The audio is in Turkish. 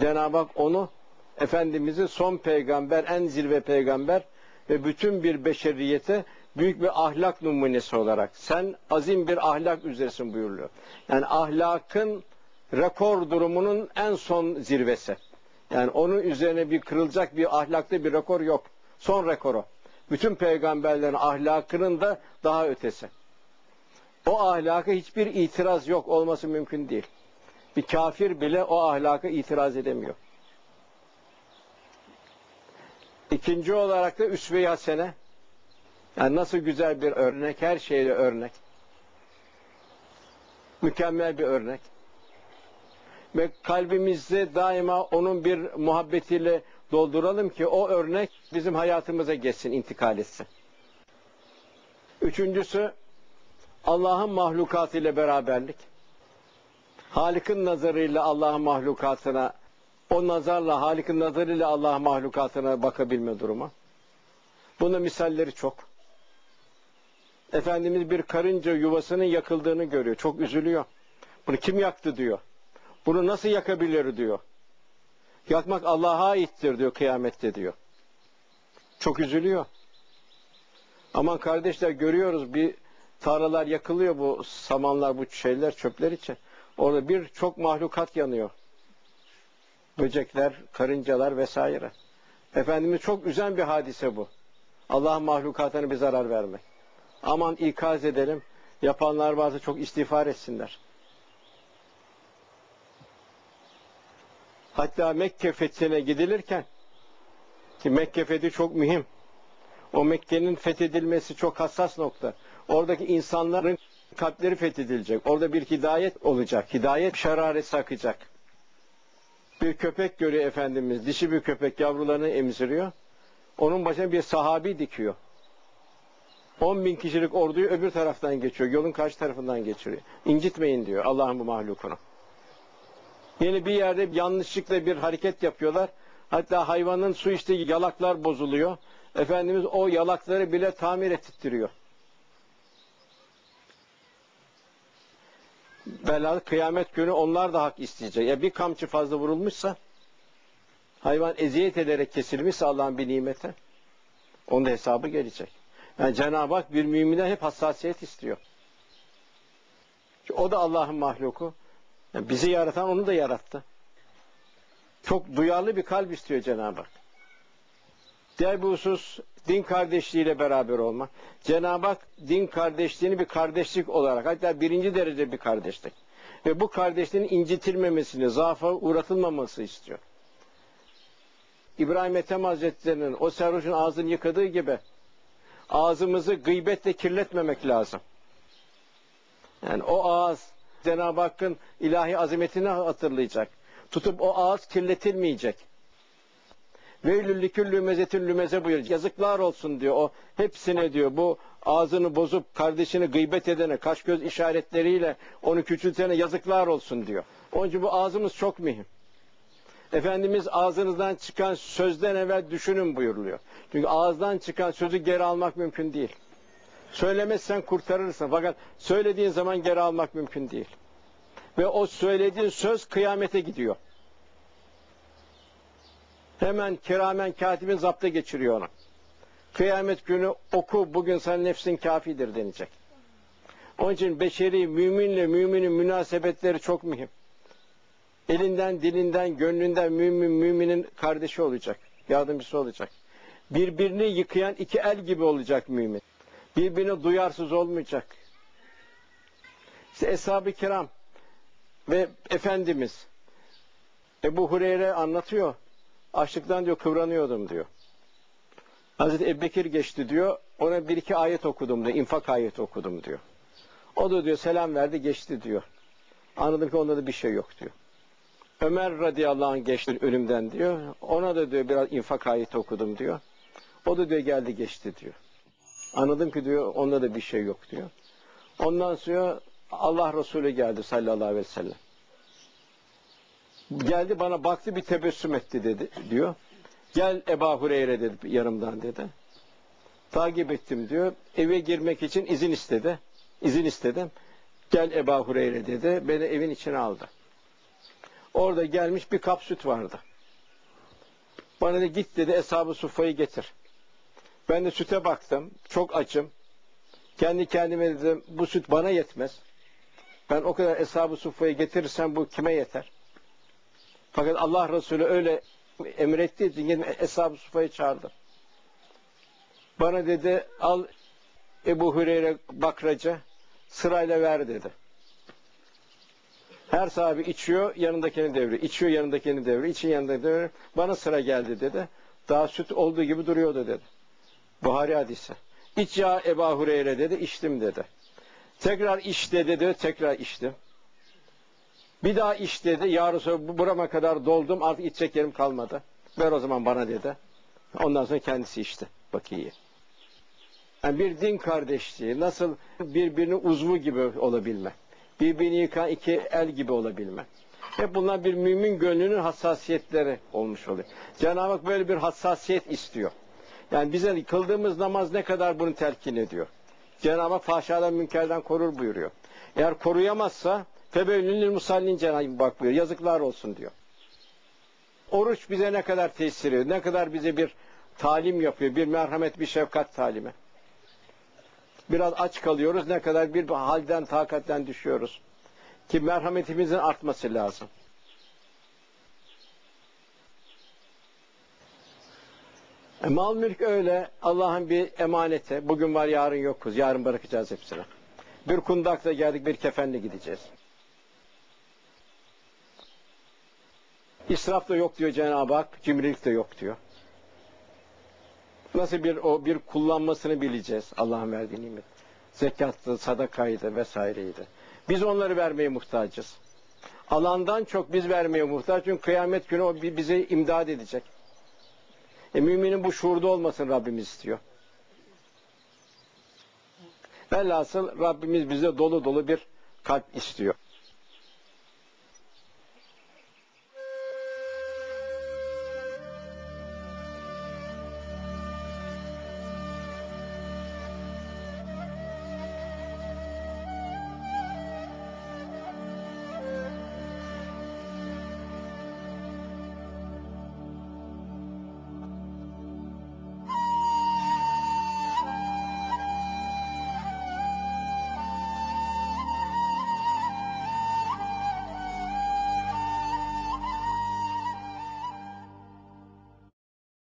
Cenab-ı Hak onu Efendimiz'i son peygamber, en zirve peygamber ve bütün bir beşeriyete büyük bir ahlak numunesi olarak sen azim bir ahlak üzeresin buyuruyor. Yani ahlakın rekor durumunun en son zirvesi. Yani onun üzerine bir kırılacak bir ahlakta bir rekor yok. Son rekoru. Bütün peygamberlerin ahlakının da daha ötesi. O ahlaka hiçbir itiraz yok olması mümkün değil. Bir kafir bile o ahlaka itiraz edemiyor. İkinci olarak da üsve-i hasene. Yani nasıl güzel bir örnek, her şeyle örnek. Mükemmel bir örnek. Ve kalbimizde daima onun bir muhabbetiyle dolduralım ki o örnek bizim hayatımıza geçsin, intikal etsin. Üçüncüsü Allah'ın mahlukatıyla beraberlik. Halik'in nazarıyla Allah'ın mahlukatına, o nazarla, Halik'in nazarıyla Allah'ın mahlukatına bakabilme durumu. Bunun misalleri çok. Efendimiz bir karınca yuvasının yakıldığını görüyor. Çok üzülüyor. Bunu kim yaktı diyor. Bunu nasıl yakabilir diyor. Yakmak Allah'a aittir diyor kıyamette diyor. Çok üzülüyor. Aman kardeşler görüyoruz bir tarlalar yakılıyor bu samanlar bu şeyler çöpler için. Orada bir çok mahlukat yanıyor. Böcekler, karıncalar vesaire. Efendimiz çok üzen bir hadise bu. Allah'ın mahlukatına bir zarar vermek. Aman ikaz edelim. Yapanlar varsa çok istiğfar etsinler. Hatta Mekke fethine gidilirken ki Mekke fethi çok mühim. O Mekke'nin fethedilmesi çok hassas nokta. Oradaki insanların kalpleri fethedilecek. Orada bir hidayet olacak. Hidayet şararesi akacak. Bir köpek görüyor Efendimiz. Dişi bir köpek yavrularını emziriyor. Onun başına bir sahabi dikiyor. 10 bin kişilik orduyu öbür taraftan geçiyor. Yolun karşı tarafından geçiriyor. İncitmeyin diyor Allah'ın bu mahlukunu. Yeni bir yerde yanlışlıkla bir hareket yapıyorlar. Hatta hayvanın su içtiği yalaklar bozuluyor. Efendimiz o yalakları bile tamir ettirtiyor. Belalı kıyamet günü onlar da hak isteyecek. Ya bir kamçı fazla vurulmuşsa hayvan eziyet ederek kesilmişse Allah'ın bir nimete onun da hesabı gelecek. Yani Cenab-ı Hak bir müminden hep hassasiyet istiyor. o da Allah'ın mahluku. Yani bizi yaratan onu da yarattı. Çok duyarlı bir kalp istiyor Cenab-ı Hak. Diğer bir husus din kardeşliğiyle beraber olmak. Cenab-ı Hak din kardeşliğini bir kardeşlik olarak hatta birinci derece bir kardeşlik. Ve bu kardeşliğin incitilmemesini, zaafa uğratılmaması istiyor. İbrahim Ethem Hazretleri'nin o sarhoşun ağzını yıkadığı gibi ağzımızı gıybetle kirletmemek lazım. Yani o ağız Cenab-ı Hakk'ın ilahi azametini hatırlayacak. Tutup o ağız kirletilmeyecek. Veylül liküllü mezetin lümeze buyuruyor. Yazıklar olsun diyor. O hepsine diyor bu ağzını bozup kardeşini gıybet edene, kaş göz işaretleriyle onu küçültene yazıklar olsun diyor. Onun için bu ağzımız çok mühim. Efendimiz ağzınızdan çıkan sözden evvel düşünün buyuruluyor. Çünkü ağızdan çıkan sözü geri almak mümkün değil. Söylemezsen kurtarırsın. Fakat söylediğin zaman geri almak mümkün değil. Ve o söylediğin söz kıyamete gidiyor. Hemen kiramen katibin zapta geçiriyor onu. Kıyamet günü oku bugün sen nefsin kafidir denecek. Onun için beşeri müminle müminin münasebetleri çok mühim. Elinden, dilinden, gönlünden mümin müminin kardeşi olacak. Yardımcısı olacak. Birbirini yıkayan iki el gibi olacak mümin. Birbirine duyarsız olmayacak. İşte Eshab-ı Kiram ve Efendimiz Ebu Hureyre anlatıyor. Açlıktan diyor kıvranıyordum diyor. Hazreti Ebubekir geçti diyor. Ona bir iki ayet okudum diyor. infak ayeti okudum diyor. O da diyor selam verdi geçti diyor. Anladım ki onda da bir şey yok diyor. Ömer radıyallahu anh geçti ölümden diyor. Ona da diyor biraz infak ayeti okudum diyor. O da diyor geldi geçti diyor. Anladım ki diyor onda da bir şey yok diyor. Ondan sonra Allah Resulü geldi sallallahu aleyhi ve sellem. Geldi bana baktı bir tebessüm etti dedi diyor. Gel Eba Hureyre dedi yanımdan dedi. Takip ettim diyor. Eve girmek için izin istedi. İzin istedim. Gel Eba Hureyre dedi. Beni evin içine aldı. Orada gelmiş bir kap süt vardı. Bana da git dedi hesabı sufayı getir. Ben de süte baktım. Çok açım. Kendi kendime dedim bu süt bana yetmez. Ben o kadar hesabı sufayı getirirsem bu kime yeter? Fakat Allah Resulü öyle emrettiği için yine hesabı sufayı çağırdı. Bana dedi al Ebu Hüreyre bakracı sırayla ver dedi. Her sahibi içiyor, yanındakini devriyor. İçiyor, yanındakini devriyor. İçin yanındakini devriyor. Bana sıra geldi dedi. Daha süt olduğu gibi duruyordu dedi. Buhari hadisi. İç ya Ebu Hureyre dedi, içtim dedi. Tekrar iç dedi, dedi tekrar içtim. Bir daha iç dedi, ya Resulallah bu burama kadar doldum, artık içecek yerim kalmadı. Ver o zaman bana dedi. Ondan sonra kendisi içti. Bak iyi. Yani bir din kardeşliği, nasıl birbirinin uzvu gibi olabilme, birbirini yıkan iki el gibi olabilme. Hep bunlar bir mümin gönlünün hassasiyetleri olmuş oluyor. Cenab-ı Hak böyle bir hassasiyet istiyor. Yani bize kıldığımız namaz ne kadar bunu telkin ediyor. Cenab-ı Hak fahşadan münkerden korur buyuruyor. Eğer koruyamazsa febeylünül musallin Cenab-ı. Yazıklar olsun diyor. Oruç bize ne kadar tesir ediyor, ne kadar bize bir talim yapıyor, bir merhamet, bir şefkat talimi. Biraz aç kalıyoruz, ne kadar bir halden, takatten düşüyoruz. Ki merhametimizin artması lazım. E, mal mülk öyle Allah'ın bir emaneti. Bugün var yarın yokuz. Yarın bırakacağız hepsini. Bir kundakla geldik bir kefenle gideceğiz. İsraf da yok diyor Cenab-ı Hak. Cimrilik de yok diyor. Nasıl bir o bir kullanmasını bileceğiz Allah'ın verdiği nimet. Zekattı, sadakaydı vesaireydi. Biz onları vermeye muhtacız. Alandan çok biz vermeye muhtaç. Çünkü kıyamet günü o bize imdad edecek. E, müminin bu şuurda olmasın Rabbimiz istiyor. Velhasıl Rabbimiz bize dolu dolu bir kalp istiyor.